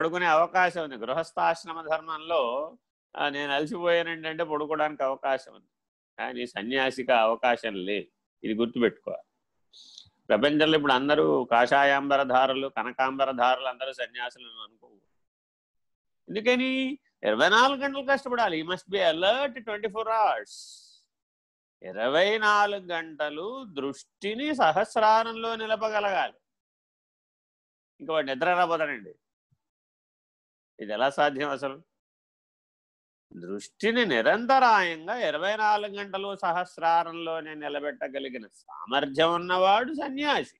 పడుకునే అవకాశం ఉంది. గృహస్థాశ్రమ ధర్మంలో నేను అలసిపోయానంటే పడుకోవడానికి అవకాశం ఉంది. కానీ సన్యాసిక అవకాశం లేదు. ఇది గుర్తుపెట్టుకోవాలి. ప్రపంచంలో ఇప్పుడు అందరూ కాషాయాంబరధారులు కనకాంబరధారులు అందరూ సన్యాసులు అనుకో ఎందుకని? ఇరవై నాలుగు గంటలు కష్టపడాలి. ఈ must be alert twenty four hours ఇరవై నాలుగు గంటలు దృష్టిని సహస్రారంలో నిలపగలగాలి. ఇంకా వాడు నిద్ర రాబోతాడండి. ఇది ఎలా సాధ్యం అసలు? దృష్టిని నిరంతరాయంగా ఇరవై నాలుగు గంటలు సహస్రారంలోనే నిలబెట్టగలిగిన సామర్థ్యం ఉన్నవాడు సన్యాసి.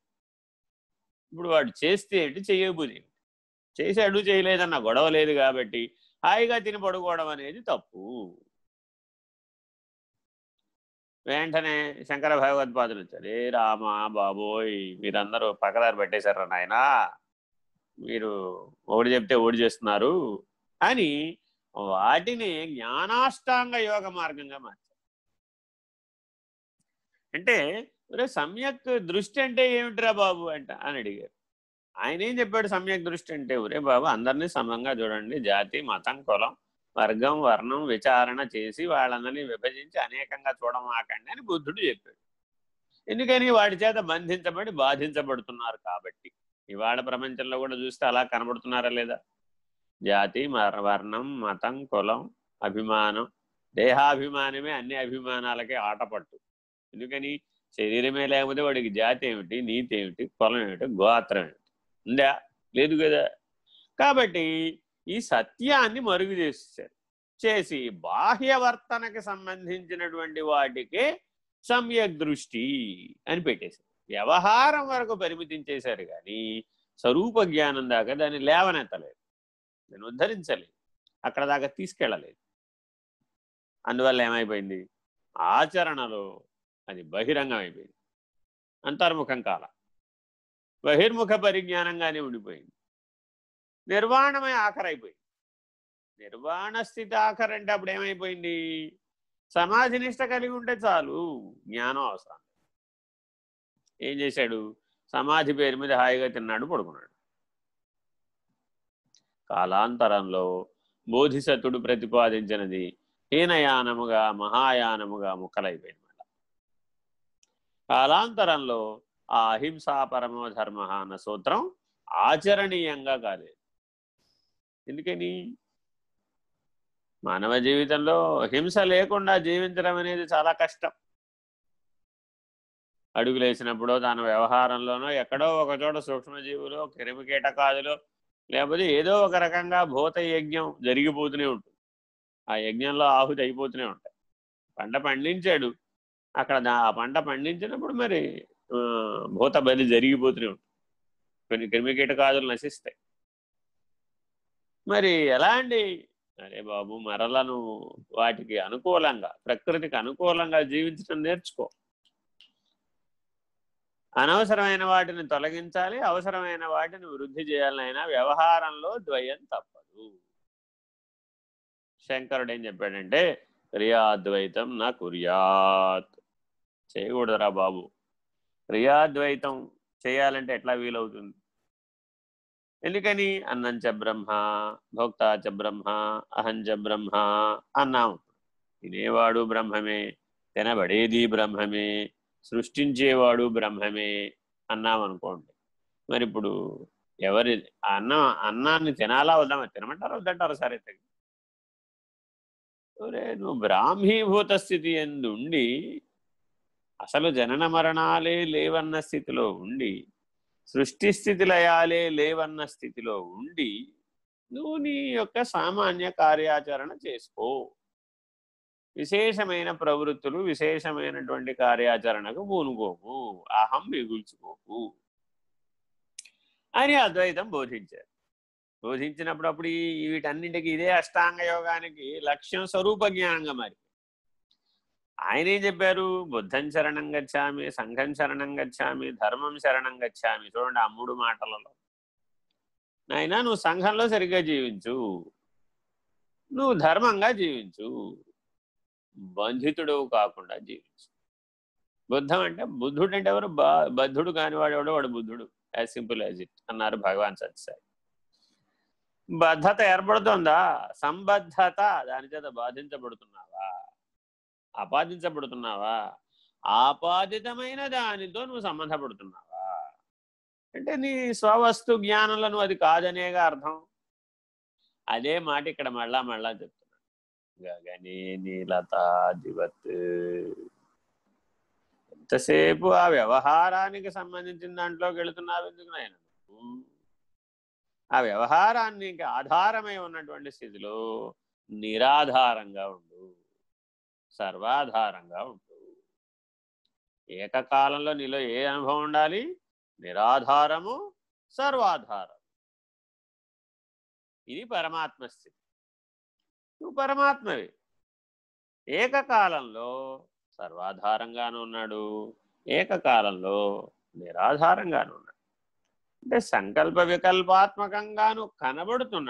ఇప్పుడు వాడు చేస్తే ఏంటి? చేయబోదేమిటి చేశాడు చేయలేదన్న గొడవ లేదు కాబట్టి హాయిగా తిని పడుకోవడం అనేది తప్పు. వెంటనే శంకర భగవత్పాదులు వచ్చారు ఏ రామా బాబోయ్ మీరందరూ పక్కదారు పెట్టేశారు నాయనా? మీరు ఒకటి చెప్తే ఒకటి చేస్తున్నారు అని వాటిని జ్ఞానాష్టాంగ యోగ మార్గంగా మార్చారు. అంటే సమ్యక్ దృష్టి అంటే ఏమిటిరా బాబు అంట అని అడిగారు. ఆయన ఏం చెప్పాడు సమ్యక్ దృష్టి అంటే? ఒరే బాబు అందరినీ సమంగా చూడండి. జాతి మతం కులం వర్గం వర్ణం విచారణ చేసి వాళ్ళందరినీ విభజించి అనేకంగా చూడమాకండి అని బుద్ధుడు చెప్పాడు. ఎందుకని? వాడి చేత బంధించబడి బాధించబడుతున్నారు కాబట్టి. ఇవాళ ప్రపంచంలో కూడా చూస్తే అలా కనబడుతున్నారా లేదా? జాతి వర్ణం మతం కులం అభిమానం దేహాభిమానమే అన్ని అభిమానాలకే ఆటపట్టు. ఎందుకని? శరీరమే లేకపోతే వాడికి జాతి ఏమిటి నీతి ఏమిటి కులం ఏమిటి గోత్రం ఏమిటి? ఉందా? లేదు కదా? కాబట్టి ఈ సత్యాన్ని మరుగు చేసేసారు. చేసి బాహ్యవర్తనకి సంబంధించినటువంటి వాటికి సమ్యక్ దృష్టి అని పెట్టేశారు. వ్యవహారం వరకు పరిమితించేశారు కానీ స్వరూప జ్ఞానం దాకా దాన్ని లేవనెత్తలేదు. దాన్ని ఉద్ధరించలేదు. అక్కడ దాకా తీసుకెళ్ళలేదు. అందువల్ల ఏమైపోయింది? ఆచరణలో అది బహిరంగం అయిపోయింది అంతర్ముఖం కాల. బహిర్ముఖ పరిజ్ఞానంగానే ఉండిపోయింది. నిర్వాణమై ఆఖరైపోయింది. నిర్వాణ స్థితి ఆఖరంటే అప్పుడు ఏమైపోయింది సమాధి నిష్ట కలిగి ఉంటే చాలు. జ్ఞానం అవసరం. ఏం చేశాడు? సమాధి పేరు మీద హాయిగా తిన్నాడు పడుకున్నాడు. కాలాంతరంలో బోధిసత్తుడు ప్రతిపాదించినది హీనయానముగా మహాయానముగా ముక్కలైపోయింది మళ్ళా. కాలాంతరంలో ఆ అహింసా పరమో ధర్మ అన్న సూత్రం ఆచరణీయంగా కాలేదు. ఎందుకని? మానవ జీవితంలో హింస లేకుండా జీవించడం అనేది చాలా కష్టం. అడుగులేసినప్పుడో దాని వ్యవహారంలోనో ఎక్కడో ఒక చోట సూక్ష్మజీవులు క్రిమి కీటకాదులు లేకపోతే ఏదో ఒక రకంగా భూత యజ్ఞం జరిగిపోతూనే ఉంటుంది. ఆ యజ్ఞంలో ఆహుతి అయిపోతూనే ఉంటాయి. పంట పండించాడు. అక్కడ ఆ పంట పండించినప్పుడు మరి భూత బలి జరిగిపోతూనే ఉంటుంది. కొన్ని క్రిమి కీటకాదులు నశిస్తాయి. మరి ఎలా అండి? అరే బాబు మరలను వాటికి అనుకూలంగా ప్రకృతికి అనుకూలంగా జీవించడం నేర్చుకో. అనవసరమైన వాటిని తొలగించాలి అవసరమైన వాటిని వృద్ధి చేయాలైనా వ్యవహారంలో ద్వయం తప్పదు. శంకరుడు ఏం చెప్పాడంటే క్రియాద్వైతం నా కుర్యాత్. చేయకూడదురా బాబు. క్రియాద్వైతం చేయాలంటే ఎట్లా వీలవుతుంది? ఎందుకని? అన్నంచ బ్రహ్మ భోక్తాచ బ్రహ్మ అహంచ బ్రహ్మ అన్నాము తినేవాడు బ్రహ్మమే తినబడేది బ్రహ్మమే. సృష్టించేవాడు బ్రహ్మమే అన్నామనుకోండి. మరి ఇప్పుడు ఎవరి అన్నం అన్నాన్ని తినాలా వద్దామా తినమంటారా వద్దంటారు సరే తగ్గి? నువ్వు బ్రాహ్మీభూత స్థితి ఉండి అసలు జనన మరణాలే లేవన్న స్థితిలో ఉండి సృష్టి స్థితి లయాలే లేవన్న స్థితిలో ఉండి నువ్వు నీ యొక్క సామాన్య కార్యాచరణ చేసుకో. విశేషమైన ప్రవృత్తులు విశేషమైనటువంటి కార్యాచరణకు పూనుకోకు. అహం మిగుల్చుకోకు. అని అద్వైతం బోధించారు. బోధించినప్పుడు అప్పుడు వీటన్నింటికి ఇదే అష్టాంగ యోగానికి లక్ష్యం స్వరూప జ్ఞానంగా మరి ఆయన ఏం చెప్పారు? బుద్ధం శరణం గచ్చామి సంఘం శరణం గచ్చామి ధర్మం శరణం గచ్చామి. చూడండి ఆ మూడు మాటలలో. నాయన నువ్వు సంఘంలో సరిగ్గా జీవించు. నువ్వు ధర్మంగా జీవించు. బంధితుడు కాకుండా జీవించు. బుద్ధం అంటే బుద్ధుడు అంటే ఎవరు? బద్ధుడు కానివాడు ఎవడో వాడు బుద్ధుడు. యాజ్ సింపుల్ యాజ్ ఇట్ అన్నారు భగవాన్ సత్యసాయి. బద్ధత ఏర్పడుతుందా? సంబద్ధత. దాని చేత బాధించబడుతున్నావా? ఆపాదించబడుతున్నావా ఆపాదితమైన దానితో నువ్వు సంబంధపడుతున్నావా? అంటే నీ స్వవస్తు జ్ఞానంలో నువ్వు అది కాదనేగా అర్థం. అదే మాట ఇక్కడ మళ్ళా మళ్ళా చెప్తున్నాను గగనే నీలత ఎంతసేపు ఆ వ్యవహారానికి సంబంధించిన దాంట్లోకి వెళుతున్నారు ఎందుకు నాయన ఆ వ్యవహారానికి ఆధారమై ఉన్నటువంటి స్థితిలో నిరాధారంగా ఉండు సర్వాధారంగా ఉండు ఏకకాలంలో నీలో ఏ అనుభవం ఉండాలి నిరాధారము సర్వాధారం ఇది పరమాత్మ స్థితి నువ్వు పరమాత్మవి. ఏకకాలంలో సర్వాధారంగాను ఉన్నాడు. ఏకకాలంలో నిరాధారంగాను ఉన్నాడు. అంటే సంకల్ప వికల్పాత్మకంగాను కనబడుతున్నాడు.